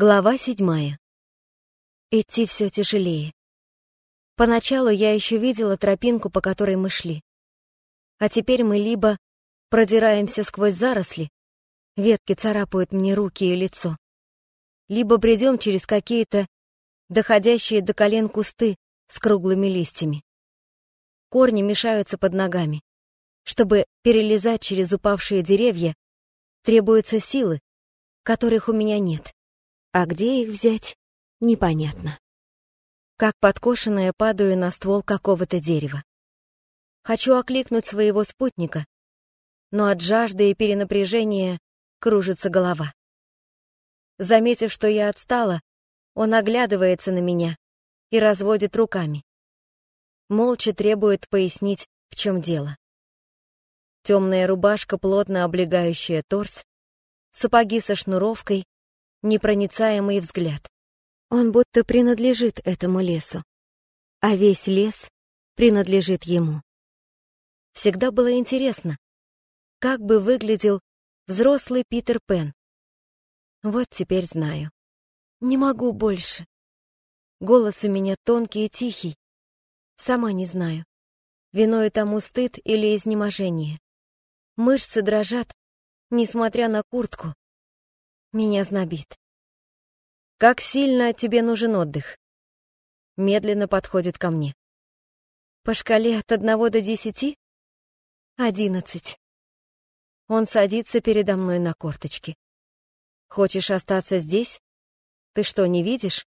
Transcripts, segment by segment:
Глава седьмая. Идти все тяжелее. Поначалу я еще видела тропинку, по которой мы шли. А теперь мы либо продираемся сквозь заросли, ветки царапают мне руки и лицо, либо бредем через какие-то доходящие до колен кусты с круглыми листьями. Корни мешаются под ногами. Чтобы перелезать через упавшие деревья, требуются силы, которых у меня нет. А где их взять, непонятно. Как подкошенная падаю на ствол какого-то дерева. Хочу окликнуть своего спутника, но от жажды и перенапряжения кружится голова. Заметив, что я отстала, он оглядывается на меня и разводит руками. Молча требует пояснить, в чем дело. Темная рубашка, плотно облегающая торс, сапоги со шнуровкой, непроницаемый взгляд. Он будто принадлежит этому лесу, а весь лес принадлежит ему. Всегда было интересно, как бы выглядел взрослый Питер Пен. Вот теперь знаю. Не могу больше. Голос у меня тонкий и тихий. Сама не знаю. Виною тому стыд или изнеможение. Мышцы дрожат, несмотря на куртку, меня знобит. Как сильно тебе нужен отдых? Медленно подходит ко мне. По шкале от одного до десяти? Одиннадцать. Он садится передо мной на корточки. Хочешь остаться здесь? Ты что, не видишь?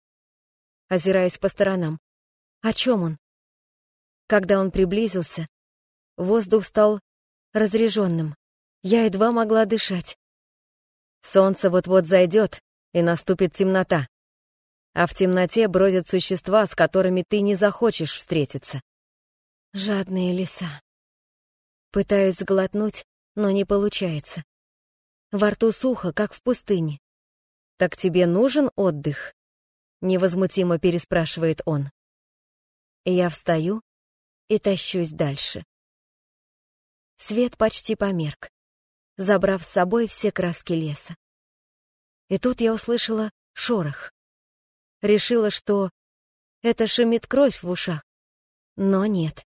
Озираюсь по сторонам. О чем он? Когда он приблизился, воздух стал разреженным. Я едва могла дышать. Солнце вот-вот зайдет, и наступит темнота. А в темноте бродят существа, с которыми ты не захочешь встретиться. Жадные леса. Пытаюсь сглотнуть, но не получается. Во рту сухо, как в пустыне. «Так тебе нужен отдых?» — невозмутимо переспрашивает он. Я встаю и тащусь дальше. Свет почти померк забрав с собой все краски леса. И тут я услышала шорох. Решила, что это шумит кровь в ушах. Но нет.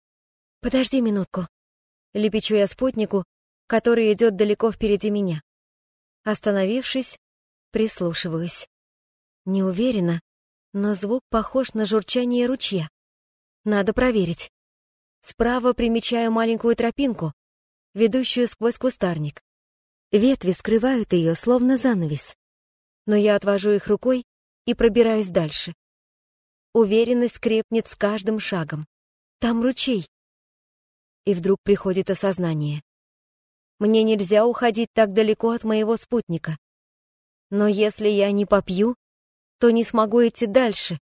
Подожди минутку. Лепечу я спутнику, который идет далеко впереди меня. Остановившись, прислушиваюсь. Не уверена, но звук похож на журчание ручья. Надо проверить. Справа примечаю маленькую тропинку, ведущую сквозь кустарник. Ветви скрывают ее, словно занавес. Но я отвожу их рукой и пробираюсь дальше. Уверенность крепнет с каждым шагом. Там ручей. И вдруг приходит осознание. Мне нельзя уходить так далеко от моего спутника. Но если я не попью, то не смогу идти дальше,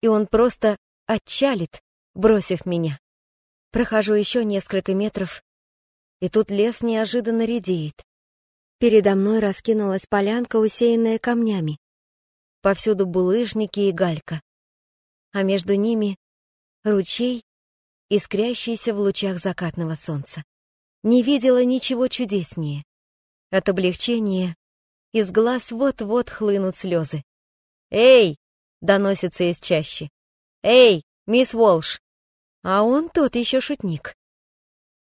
и он просто отчалит, бросив меня. Прохожу еще несколько метров, и тут лес неожиданно редеет. Передо мной раскинулась полянка, усеянная камнями. Повсюду булыжники и галька. А между ними ручей, искрящийся в лучах закатного солнца. Не видела ничего чудеснее. От облегчения из глаз вот-вот хлынут слезы. «Эй!» — доносится из чащи. «Эй, мисс Волш!» А он тот еще шутник.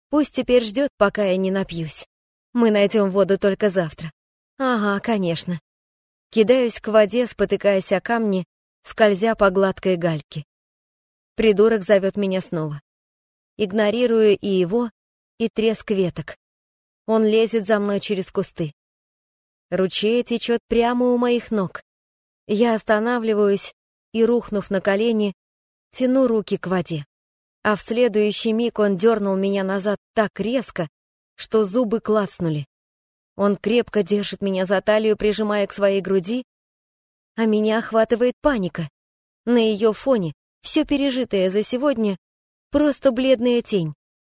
Пусть теперь ждет, пока я не напьюсь. Мы найдем воду только завтра. Ага, конечно. Кидаюсь к воде, спотыкаясь о камни, скользя по гладкой гальке. Придурок зовет меня снова. Игнорирую и его, и треск веток. Он лезет за мной через кусты. Ручей течет прямо у моих ног. Я останавливаюсь и, рухнув на колени, тяну руки к воде. А в следующий миг он дернул меня назад так резко, что зубы клацнули. Он крепко держит меня за талию, прижимая к своей груди, а меня охватывает паника. На ее фоне все пережитое за сегодня — просто бледная тень.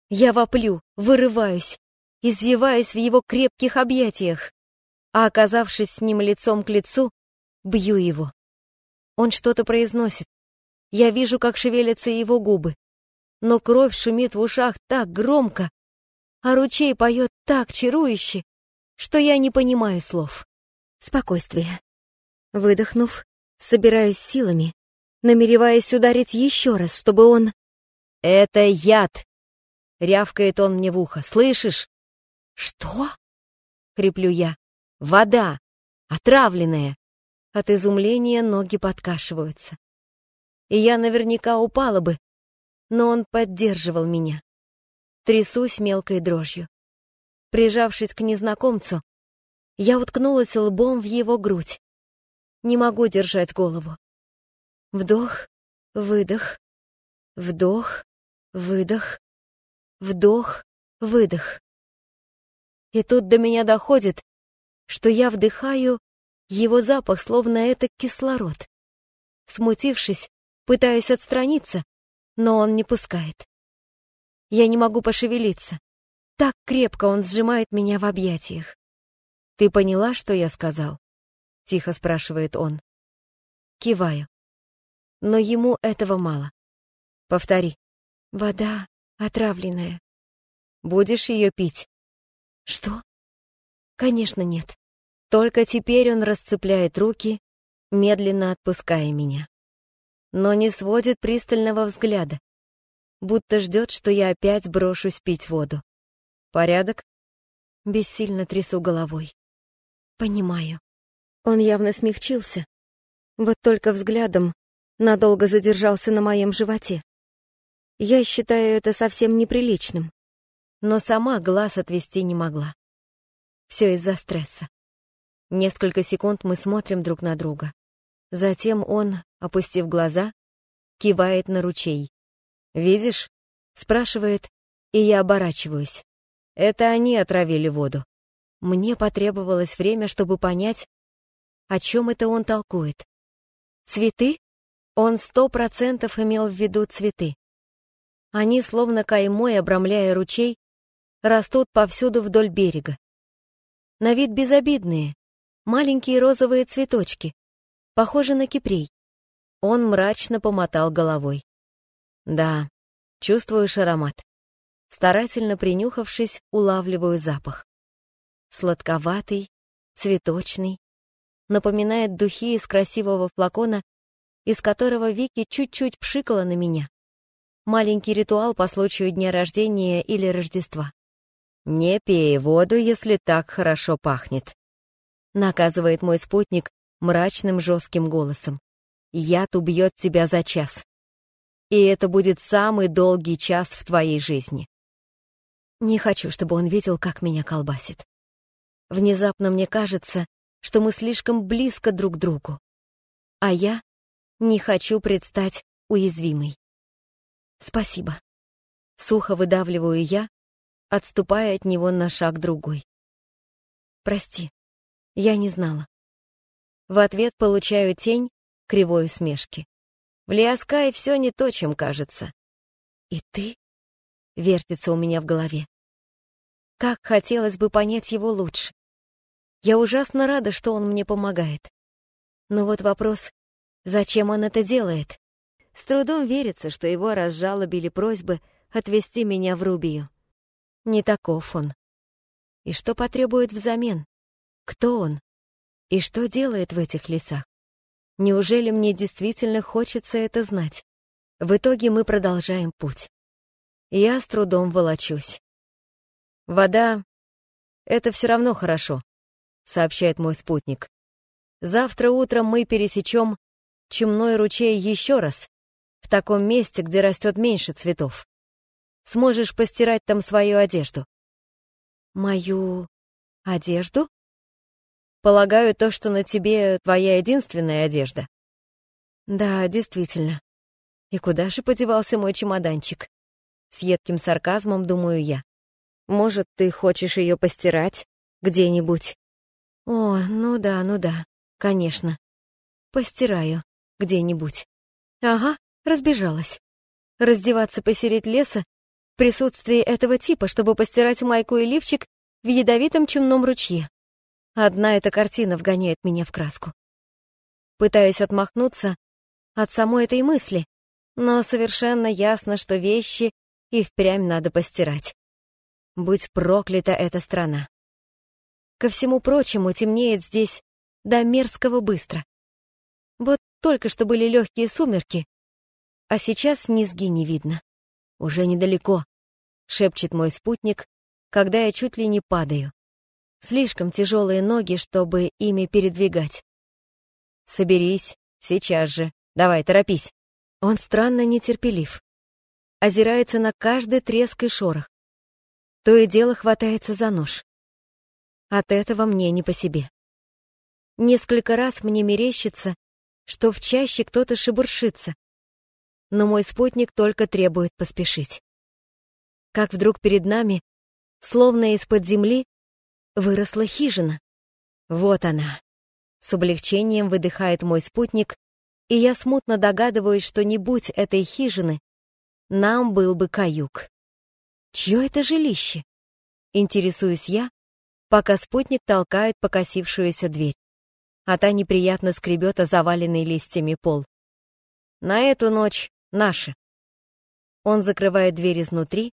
Я воплю, вырываюсь, извиваюсь в его крепких объятиях, а, оказавшись с ним лицом к лицу, бью его. Он что-то произносит. Я вижу, как шевелятся его губы. Но кровь шумит в ушах так громко, а ручей поет так чарующе, что я не понимаю слов. Спокойствие. Выдохнув, собираюсь силами, намереваясь ударить еще раз, чтобы он... «Это яд!» — рявкает он мне в ухо. «Слышишь?» «Что?» — хриплю я. «Вода! Отравленная!» От изумления ноги подкашиваются. И я наверняка упала бы, но он поддерживал меня. Трясусь мелкой дрожью. Прижавшись к незнакомцу, я уткнулась лбом в его грудь. Не могу держать голову. Вдох, выдох, вдох, выдох, вдох, выдох. И тут до меня доходит, что я вдыхаю его запах, словно это кислород. Смутившись, пытаюсь отстраниться, но он не пускает. Я не могу пошевелиться. Так крепко он сжимает меня в объятиях. «Ты поняла, что я сказал?» — тихо спрашивает он. Киваю. Но ему этого мало. Повтори. Вода отравленная. Будешь ее пить? Что? Конечно, нет. Только теперь он расцепляет руки, медленно отпуская меня. Но не сводит пристального взгляда, будто ждет, что я опять брошусь пить воду. Порядок? Бессильно трясу головой. Понимаю. Он явно смягчился. Вот только взглядом надолго задержался на моем животе. Я считаю это совсем неприличным. Но сама глаз отвести не могла. Все из-за стресса. Несколько секунд мы смотрим друг на друга. Затем он, опустив глаза, кивает на ручей. «Видишь?» — спрашивает, и я оборачиваюсь. Это они отравили воду. Мне потребовалось время, чтобы понять, о чем это он толкует. Цветы? Он сто процентов имел в виду цветы. Они, словно каймой, обрамляя ручей, растут повсюду вдоль берега. На вид безобидные, маленькие розовые цветочки, похожи на кипрей. Он мрачно помотал головой. Да, чувствуешь аромат. Старательно принюхавшись, улавливаю запах. Сладковатый, цветочный, напоминает духи из красивого флакона, из которого Вики чуть-чуть пшикала на меня. Маленький ритуал по случаю дня рождения или Рождества. «Не пей воду, если так хорошо пахнет», — наказывает мой спутник мрачным жестким голосом. «Яд убьет тебя за час. И это будет самый долгий час в твоей жизни. Не хочу, чтобы он видел, как меня колбасит. Внезапно мне кажется, что мы слишком близко друг к другу. А я не хочу предстать уязвимой. Спасибо. Сухо выдавливаю я, отступая от него на шаг другой. Прости, я не знала. В ответ получаю тень кривой усмешки. В Лиаскае все не то, чем кажется. И ты? Вертится у меня в голове. Как хотелось бы понять его лучше. Я ужасно рада, что он мне помогает. Но вот вопрос, зачем он это делает? С трудом верится, что его разжалобили просьбы отвезти меня в Рубию. Не таков он. И что потребует взамен? Кто он? И что делает в этих лесах? Неужели мне действительно хочется это знать? В итоге мы продолжаем путь. Я с трудом волочусь. «Вода — это все равно хорошо», — сообщает мой спутник. «Завтра утром мы пересечем Чумной ручей еще раз, в таком месте, где растет меньше цветов. Сможешь постирать там свою одежду». «Мою одежду?» «Полагаю, то, что на тебе твоя единственная одежда». «Да, действительно. И куда же подевался мой чемоданчик?» С едким сарказмом думаю я. Может, ты хочешь ее постирать где-нибудь? О, ну да, ну да, конечно. Постираю где-нибудь. Ага, разбежалась. Раздеваться посередь леса в присутствии этого типа, чтобы постирать майку и лифчик в ядовитом чумном ручье. Одна эта картина вгоняет меня в краску. Пытаюсь отмахнуться от самой этой мысли, но совершенно ясно, что вещи и впрямь надо постирать. Будь проклята эта страна. Ко всему прочему, темнеет здесь до мерзкого быстро. Вот только что были легкие сумерки, а сейчас низги не видно. Уже недалеко, шепчет мой спутник, когда я чуть ли не падаю. Слишком тяжелые ноги, чтобы ими передвигать. Соберись, сейчас же. Давай, торопись. Он странно нетерпелив. Озирается на каждый треск и шорох. То и дело хватается за нож. От этого мне не по себе. Несколько раз мне мерещится, что в чаще кто-то шебуршится, но мой спутник только требует поспешить. Как вдруг перед нами, словно из-под земли, выросла хижина. Вот она. С облегчением выдыхает мой спутник, и я смутно догадываюсь, что не будь этой хижины, нам был бы каюк. Чье это жилище? Интересуюсь я, пока спутник толкает покосившуюся дверь, а та неприятно скребет о заваленный листьями пол. На эту ночь наши. Он закрывает дверь изнутри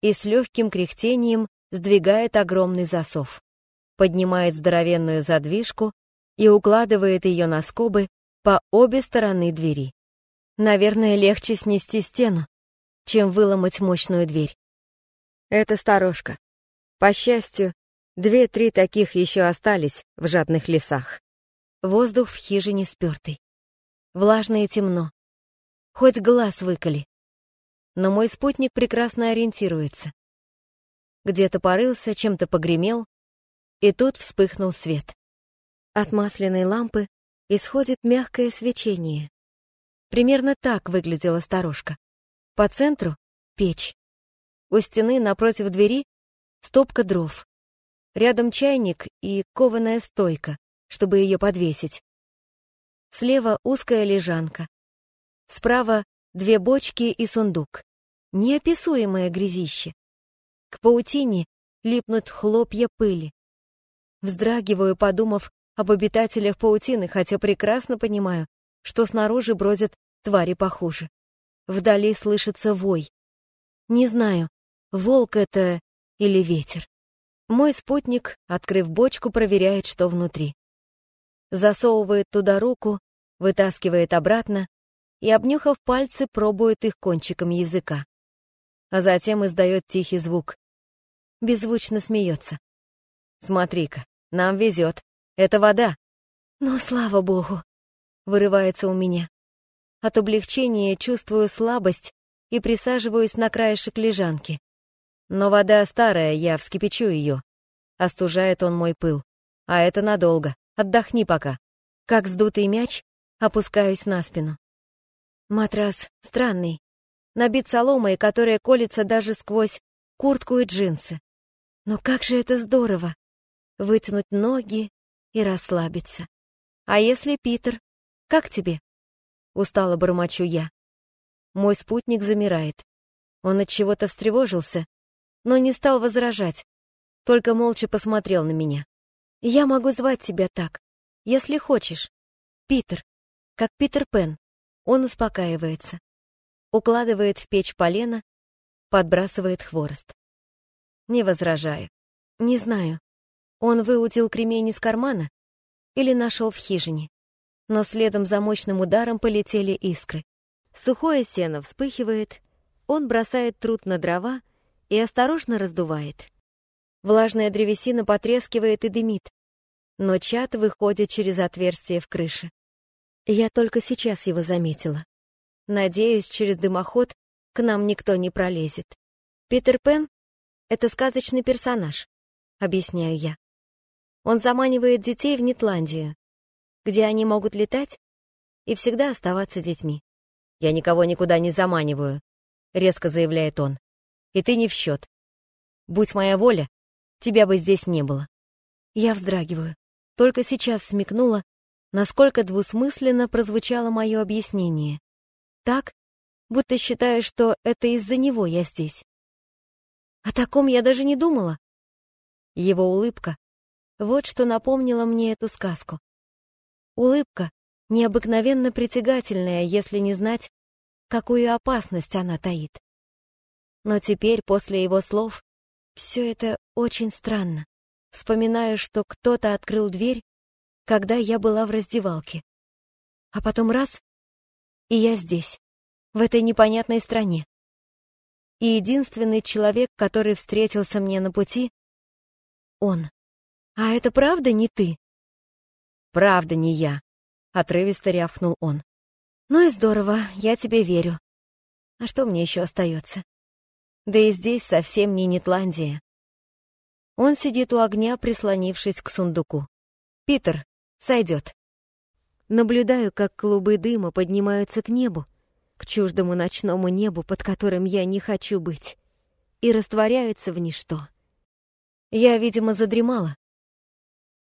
и с легким кряхтением сдвигает огромный засов, поднимает здоровенную задвижку и укладывает ее на скобы по обе стороны двери. Наверное, легче снести стену, чем выломать мощную дверь. Это сторожка. По счастью, две-три таких еще остались в жадных лесах. Воздух в хижине спертый. Влажно и темно. Хоть глаз выколи. Но мой спутник прекрасно ориентируется. Где-то порылся, чем-то погремел, и тут вспыхнул свет. От масляной лампы исходит мягкое свечение. Примерно так выглядела сторожка. По центру — печь. У стены напротив двери — стопка дров. Рядом чайник и кованая стойка, чтобы ее подвесить. Слева узкая лежанка. Справа две бочки и сундук. Неописуемое грязище. К паутине липнут хлопья пыли. Вздрагиваю, подумав об обитателях паутины, хотя прекрасно понимаю, что снаружи бродят твари похуже. Вдали слышится вой. Не знаю, волк это или ветер. Мой спутник, открыв бочку, проверяет, что внутри. Засовывает туда руку, вытаскивает обратно и, обнюхав пальцы, пробует их кончиком языка. А затем издает тихий звук. Беззвучно смеется. «Смотри-ка, нам везет. Это вода». «Ну, слава богу!» — вырывается у меня. От облегчения чувствую слабость и присаживаюсь на краешек лежанки. Но вода старая, я вскипячу ее. Остужает он мой пыл. А это надолго. Отдохни пока. Как сдутый мяч, опускаюсь на спину. Матрас странный. Набит соломой, которая колется даже сквозь куртку и джинсы. Но как же это здорово! Вытянуть ноги и расслабиться. А если Питер? Как тебе? Устало бормочу я. Мой спутник замирает. Он от чего-то встревожился, но не стал возражать, только молча посмотрел на меня. Я могу звать тебя так, если хочешь. Питер, как Питер Пен. Он успокаивается. Укладывает в печь полено, подбрасывает хворост. Не возражаю. Не знаю, он выудил кремень из кармана или нашел в хижине. Но следом за мощным ударом полетели искры. Сухое сено вспыхивает, он бросает труд на дрова и осторожно раздувает. Влажная древесина потрескивает и дымит, но чат выходит через отверстие в крыше. Я только сейчас его заметила. Надеюсь, через дымоход к нам никто не пролезет. Питер Пен это сказочный персонаж, объясняю я. Он заманивает детей в Нетландию, где они могут летать и всегда оставаться детьми. Я никого никуда не заманиваю, резко заявляет он. И ты не в счет. Будь моя воля, тебя бы здесь не было. Я вздрагиваю. Только сейчас смекнула, насколько двусмысленно прозвучало мое объяснение. Так, будто считаю, что это из-за него я здесь. О таком я даже не думала. Его улыбка — вот что напомнило мне эту сказку. Улыбка необыкновенно притягательная, если не знать, какую опасность она таит. Но теперь, после его слов, все это очень странно. Вспоминаю, что кто-то открыл дверь, когда я была в раздевалке. А потом раз — и я здесь, в этой непонятной стране. И единственный человек, который встретился мне на пути — он. А это правда не ты? Правда не я, — отрывисто рявкнул он. Ну и здорово, я тебе верю. А что мне еще остается? Да и здесь совсем не Нетландия. Он сидит у огня, прислонившись к сундуку. «Питер, сойдет». Наблюдаю, как клубы дыма поднимаются к небу, к чуждому ночному небу, под которым я не хочу быть, и растворяются в ничто. Я, видимо, задремала.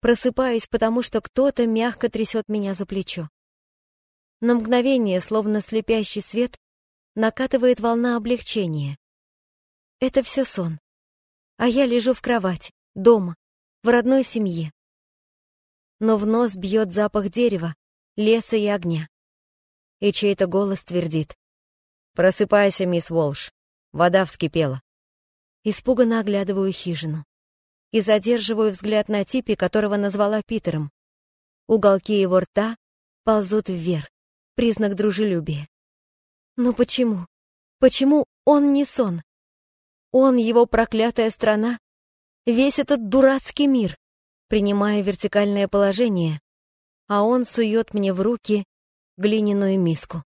Просыпаюсь, потому что кто-то мягко трясет меня за плечо. На мгновение, словно слепящий свет, накатывает волна облегчения. Это все сон. А я лежу в кровати, дома, в родной семье. Но в нос бьет запах дерева, леса и огня. И чей-то голос твердит. «Просыпайся, мисс Волш, вода вскипела». Испуганно оглядываю хижину и задерживаю взгляд на типе, которого назвала Питером. Уголки его рта ползут вверх, признак дружелюбия. Но почему? Почему он не сон? Он, его проклятая страна, весь этот дурацкий мир, принимая вертикальное положение, а он сует мне в руки глиняную миску.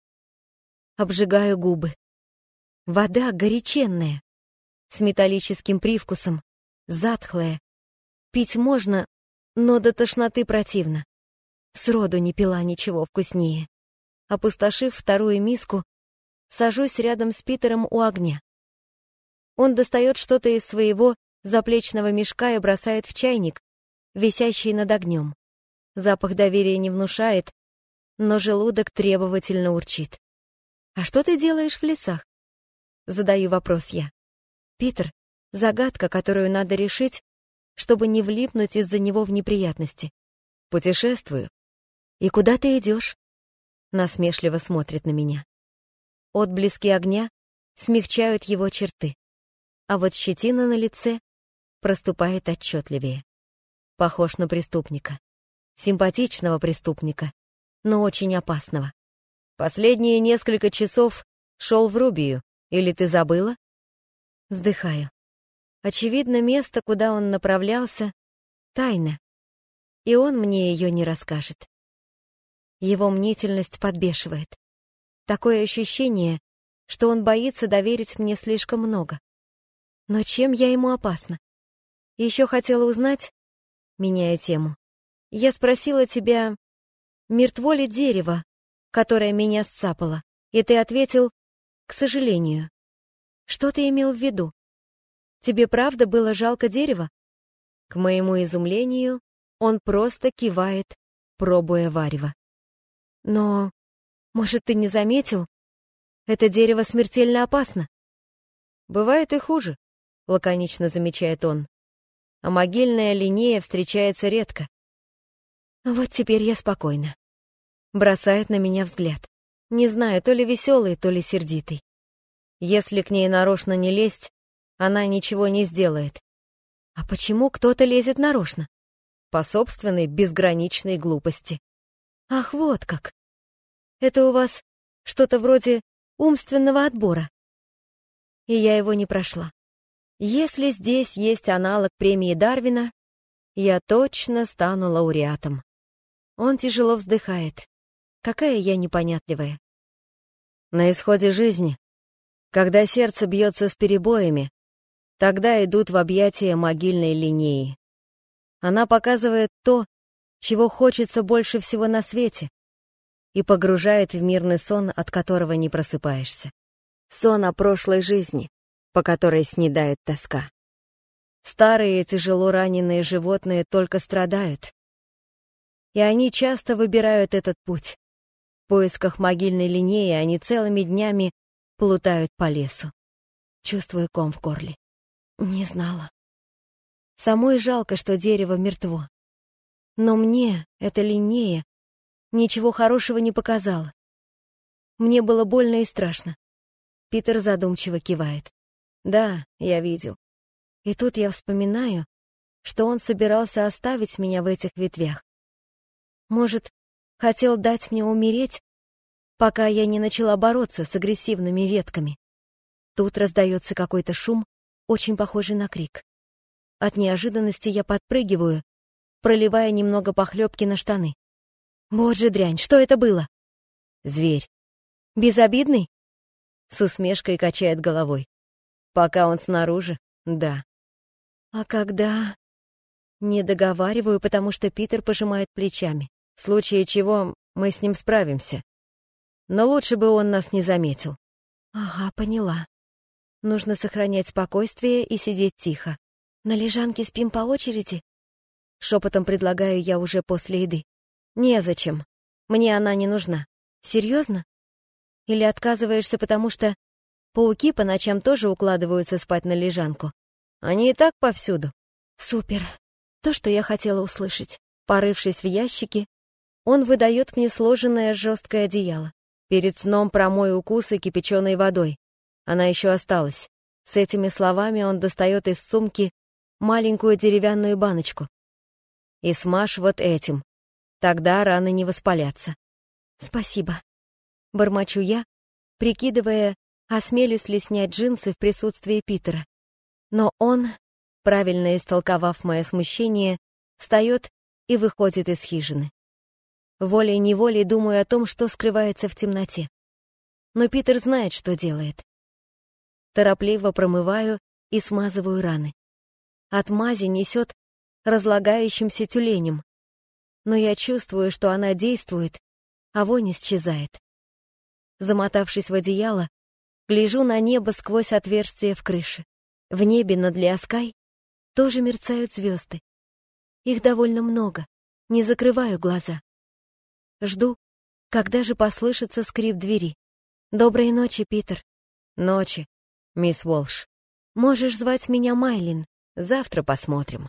Обжигаю губы. Вода горяченная, с металлическим привкусом, затхлая. Пить можно, но до тошноты противно. Сроду не пила ничего вкуснее. Опустошив вторую миску, сажусь рядом с Питером у огня. Он достает что-то из своего заплечного мешка и бросает в чайник, висящий над огнем. Запах доверия не внушает, но желудок требовательно урчит. «А что ты делаешь в лесах?» Задаю вопрос я. «Питер, загадка, которую надо решить, чтобы не влипнуть из-за него в неприятности. Путешествую. И куда ты идешь? Насмешливо смотрит на меня. Отблески огня смягчают его черты, а вот щетина на лице проступает отчетливее. Похож на преступника симпатичного преступника, но очень опасного. Последние несколько часов шел в Рубию, или ты забыла? Вздыхаю. Очевидно, место, куда он направлялся, тайна, и он мне ее не расскажет. Его мнительность подбешивает. Такое ощущение, что он боится доверить мне слишком много. Но чем я ему опасна? Еще хотела узнать, меняя тему, я спросила тебя, мертво ли дерево, которое меня сцапало, и ты ответил, к сожалению. Что ты имел в виду? Тебе правда было жалко дерева? К моему изумлению, он просто кивает, пробуя варево. Но, может, ты не заметил? Это дерево смертельно опасно. Бывает и хуже, лаконично замечает он. А могильная линия встречается редко. Вот теперь я спокойна. Бросает на меня взгляд. Не знаю, то ли веселый, то ли сердитый. Если к ней нарочно не лезть, она ничего не сделает. А почему кто-то лезет нарочно? По собственной безграничной глупости. Ах, вот как. Это у вас что-то вроде умственного отбора. И я его не прошла. Если здесь есть аналог премии Дарвина, я точно стану лауреатом. Он тяжело вздыхает. Какая я непонятливая. На исходе жизни, когда сердце бьется с перебоями, тогда идут в объятия могильной линии. Она показывает то, чего хочется больше всего на свете, и погружает в мирный сон, от которого не просыпаешься. Сон о прошлой жизни, по которой снедает тоска. Старые тяжело раненые животные только страдают, и они часто выбирают этот путь. В поисках могильной линеи они целыми днями плутают по лесу. Чувствую ком в горле. Не знала. Самой жалко, что дерево мертво. Но мне эта линея ничего хорошего не показала. Мне было больно и страшно. Питер задумчиво кивает. Да, я видел. И тут я вспоминаю, что он собирался оставить меня в этих ветвях. Может, Хотел дать мне умереть, пока я не начала бороться с агрессивными ветками. Тут раздается какой-то шум, очень похожий на крик. От неожиданности я подпрыгиваю, проливая немного похлебки на штаны. Боже, дрянь, что это было? Зверь. Безобидный? С усмешкой качает головой. Пока он снаружи, да. А когда... Не договариваю, потому что Питер пожимает плечами. В случае чего мы с ним справимся. Но лучше бы он нас не заметил. Ага, поняла. Нужно сохранять спокойствие и сидеть тихо. На лежанке спим по очереди? Шепотом предлагаю я уже после еды. Незачем. Мне она не нужна. Серьезно? Или отказываешься, потому что пауки по ночам тоже укладываются спать на лежанку? Они и так повсюду. Супер. То, что я хотела услышать. Порывшись в ящике, он выдает мне сложенное жесткое одеяло. Перед сном промой укусы кипяченой водой. Она еще осталась. С этими словами он достает из сумки маленькую деревянную баночку. И смажь вот этим. Тогда раны не воспалятся. Спасибо. Бормочу я, прикидывая, осмелюсь ли снять джинсы в присутствии Питера. Но он, правильно истолковав мое смущение, встает и выходит из хижины. Волей-неволей думаю о том, что скрывается в темноте. Но Питер знает, что делает. Торопливо промываю и смазываю раны. От мази несет разлагающимся тюленем. Но я чувствую, что она действует, а вонь исчезает. Замотавшись в одеяло, гляжу на небо сквозь отверстие в крыше. В небе над Лиаскай тоже мерцают звезды. Их довольно много, не закрываю глаза. Жду, когда же послышится скрип двери. «Доброй ночи, Питер». «Ночи, мисс Уолш». «Можешь звать меня Майлин. Завтра посмотрим».